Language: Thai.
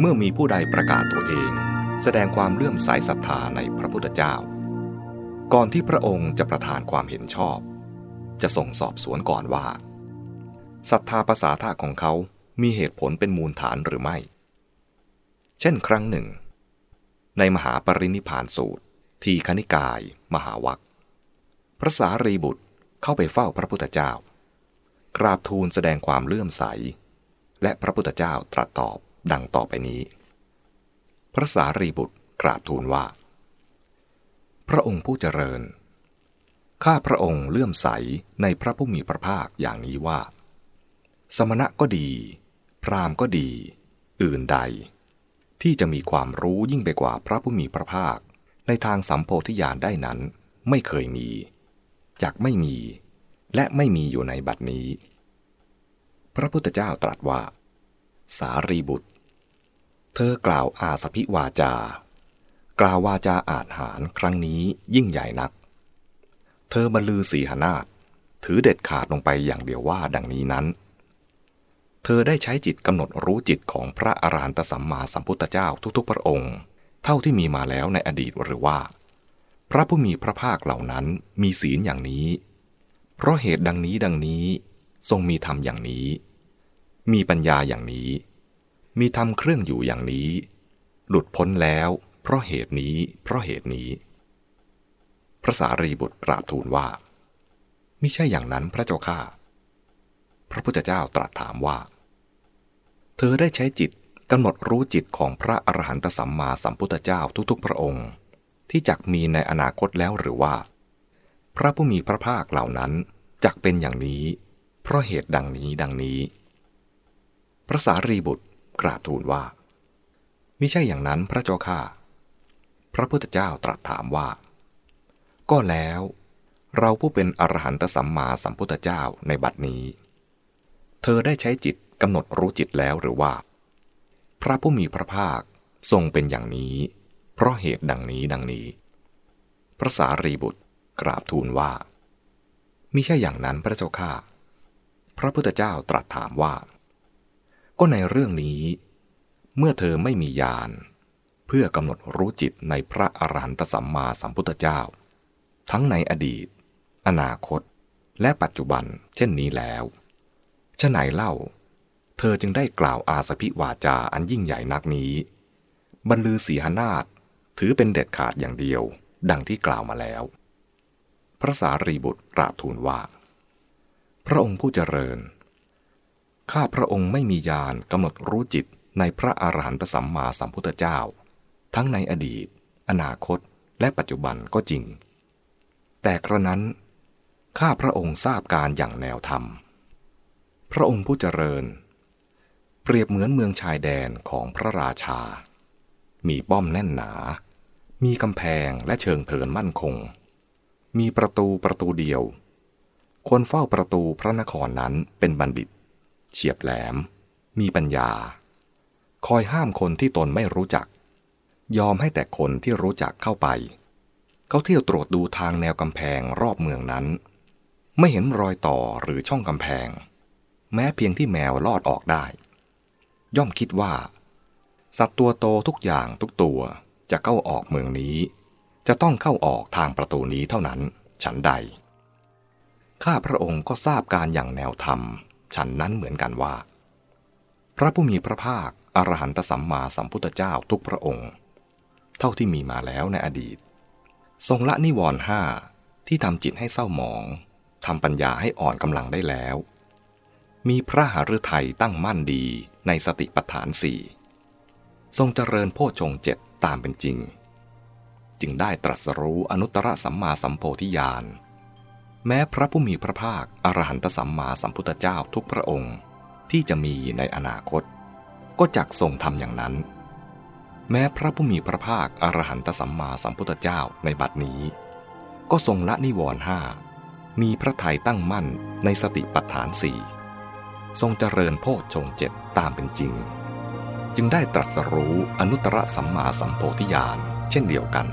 เมื่อมีผู้ใดประกาศตัวเอง แสดงความเลื่อมใสศรัทธาในพระพุทธเจ้า ก่อนที่พระองค์จะประทานความเห็นชอบ จะส่งสอบสวนก่อนว่าศรัทธาภาษาท่าของเขามีเหตุผลเป็นมูลฐานหรือไม่ เช่นครั้งหนึ่ง ในมหาปรินิพานสูตร ทีคณิกาย มหาวัคพระสารีบุตรเข้าไปเฝ้าพระพุทธเจ้า กราบทูลแสดงความเลื่อมใส และพระพุทธเจ้าตรัสตอบ ดังต่อไปนี้ พระสารีบุตรกราบทูลว่า พระองค์ผู้เจริญ ข้าพระองค์เลื่อมใสในพระผู้มีพระภาคอย่างนี้ว่า สมณะก็ดี พราหมณ์ก็ดี อื่นใด ที่จะมีความรู้ยิ่งไปกว่าพระผู้มีพระภาค ในทางสัมโพธิญาณได้นั้นไม่เคยมีจากไม่มี และไม่มีอยู่ในบัดนี้ พระพุทธเจ้าตรัสว่า สารีบุตร เธอกล่าวอาสพิวาจา กล่าววาจาอาจหารครั้งนี้ยิ่งใหญ่นัก เธอบรรลือสีหนาฏถือเด็ดขาดลงไปอย่างเดียวว่าดังนี้นั้น เธอได้ใช้จิตกำหนดรู้จิตของพระอรหันตสัมมาสัมพุทธเจ้าทุกๆ พระองค์ เท่าที่มีมาแล้วในอดีตหรือว่า พระผู้มีพระภาคเหล่านั้นมีศีลอย่างนี้ เพราะเหตุดังนี้ดังนี้ทรงมีธรรมอย่างนี้ มีปัญญาอย่างนี้ มีธรรมเครื่องอยู่อย่างนี้ หลุดพ้นแล้ว เพราะเหตุนี้ เพราะเหตุนี้ พระสารีบุตรกราบทูลว่ามิใช่อย่างนั้นพระเจ้าข้าพระพุทธเจ้าตรัสถามว่า เธอได้ใช้จิตกำหนดรู้จิตของพระอรหันตสัมมาสัมพุทธเจ้าทุกๆ พระองค์ ที่จักมีในอนาคตแล้วหรือว่า พระผู้มีพระภาคเหล่านั้นจักเป็นอย่างนี้ เพราะเหตุดังนี้ดังนี้ พระสารีบุตร กราบทูลว่ามิใช่อย่างนั้นพระเจ้าข้าพระพุทธเจ้าตรัสถามว่า ก็แล้ว เราผู้เป็นอรหันตสัมมาสัมพุทธเจ้าในบัดนี้ เธอได้ใช้จิตกำหนดรู้จิตแล้วหรือว่า พระผู้มีพระภาคทรงเป็นอย่างนี้ เพราะเหตุดังนี้ดังนี้ พระสารีบุตรกราบทูลว่ามิใช่อย่างนั้นพระเจ้าข้าพระพุทธเจ้าตรัสถามว่า ก็ในเรื่องนี้ เมื่อเธอไม่มีญาณเพื่อกำหนดรู้จิตในพระอรหันตสัมมาสัมพุทธเจ้า ทั้งในอดีต อนาคต และปัจจุบันเช่นนี้แล้วฉไหนเล่า เธอจึงได้กล่าวอาสพิวาจาอันยิ่งใหญ่นักนี้บรรลือสีหนาฏถือเป็นเด็ดขาดอย่างเดียว ดังที่กล่าวมาแล้ว พระสารีบุตรกราบทูลว่า พระองค์ผู้เจริญ ข้าพระองค์ไม่มีญาณกำหนดรู้จิตในพระอรหันตสัมมาสัมพุทธเจ้า ทั้งในอดีต อนาคต และปัจจุบันก็จริง แต่กระนั้น ข้าพระองค์ทราบการอย่างแนวธรรม พระองค์ผู้เจริญ เปรียบเหมือนเมืองชายแดนของพระราชา มีป้อมแน่นหนา มีกำแพงและเชิงเถินมั่นคง มีประตูประตูเดียว คนเฝ้าประตูพระนครนั้นเป็นบัณฑิต เฉียบแหลม มีปัญญา คอยห้ามคนที่ตนไม่รู้จัก ยอมให้แต่คนที่รู้จักเข้าไป เขาเที่ยวตรวจดูทางแนวกำแพงรอบเมืองนั้น ไม่เห็นรอยต่อหรือช่องกำแพง แม้เพียงที่แมวลอดออกได้ ย่อมคิดว่า สัตว์ตัวโตทุกอย่างทุกตัวจะเข้าออกเมืองนี้ จะต้องเข้าออกทางประตูนี้เท่านั้น ฉันใด ข้าพระองค์ก็ทราบการอย่างแนวธรรม ฉันนั้นเหมือนกันว่า พระผู้มีพระภาคอรหันตสัมมาสัมพุทธเจ้าทุกพระองค์ เท่าที่มีมาแล้วในอดีต ทรงละนิวรณ์ห้าที่ทำจิตให้เศร้าหมองทำปัญญาให้อ่อนกำลังได้แล้ว มีพระหฤทัยตั้งมั่นดีในสติปัฏฐานสี่ทรงเจริญโพชงเจ็ดตามเป็นจริง จึงได้ตรัสรู้อนุตตรสัมมาสัมโพธิญาณ แม้พระผู้มีพระภาคอรหันตสัมมาสัมพุทธเจ้าทุกพระองค์ที่จะมีในอนาคต ก็จักทรงทำอย่างนั้น แม้พระผู้มีพระภาคอรหันตสัมมาสัมพุทธเจ้าในบัดนี้ ก็ทรงละนิวรณ์ห้ามีพระทัยตั้งมั่นในสติปัฏฐานสี่ทรงเจริญโพชฌงเจ็ดตามเป็นจริง จึงได้ตรัสรู้อนุตตรสัมมาสัมโพธิญาณเช่นเดียวกัน